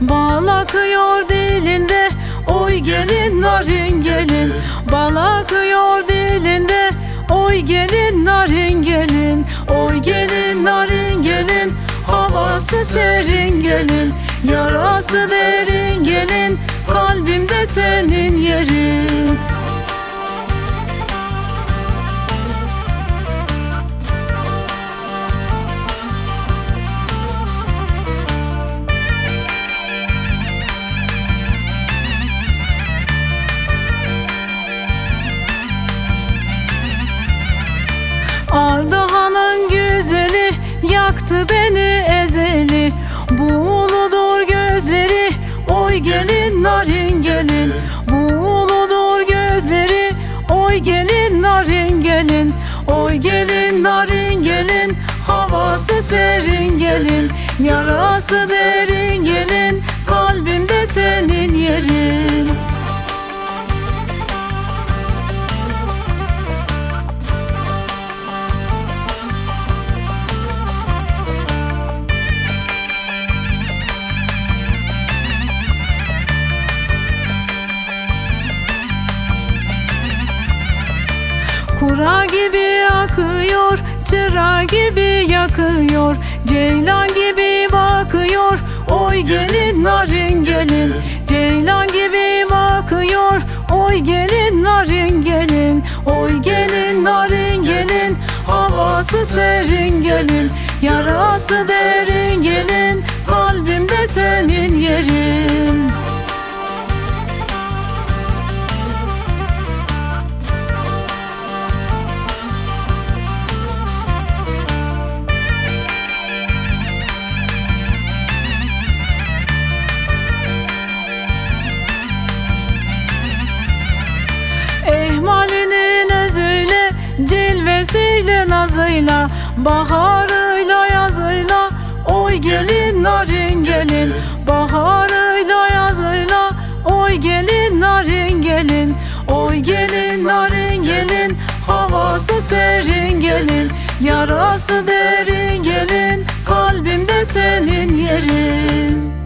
Bal akıyor dilinde Oy gelin narin gelin. Bal akıyor dilinde Oy gelin narin gelin. Oy gelin narin gelin Havası serin gelin. Yarası derin gelin Kalbimde senin yerin yaktı beni ezeli Bu uludur gözleri. Oy gelin narin gelin Bu uludur gözleri. Oy gelin narin gelin Oy gelin narin gelin. Havası serin gelin Yarası derin gelin. Kalbimde senin yerin Kura gibi akıyor, çıra gibi yakıyor Ceylan gibi bakıyor, oy gelin narin gelin. Ceylan gibi bakıyor, oy gelin narin gelin. Oy gelin narin gelin, havası serin gelin. Yarası derin gelin, kalbimde senin yerin Baharıyla, yazıyla, oy gelin narin gelin. Baharıyla, yazıyla, oy gelin narin gelin. Oy gelin narin gelin, havası serin gelin. Yarası derin gelin, kalbimde senin yerin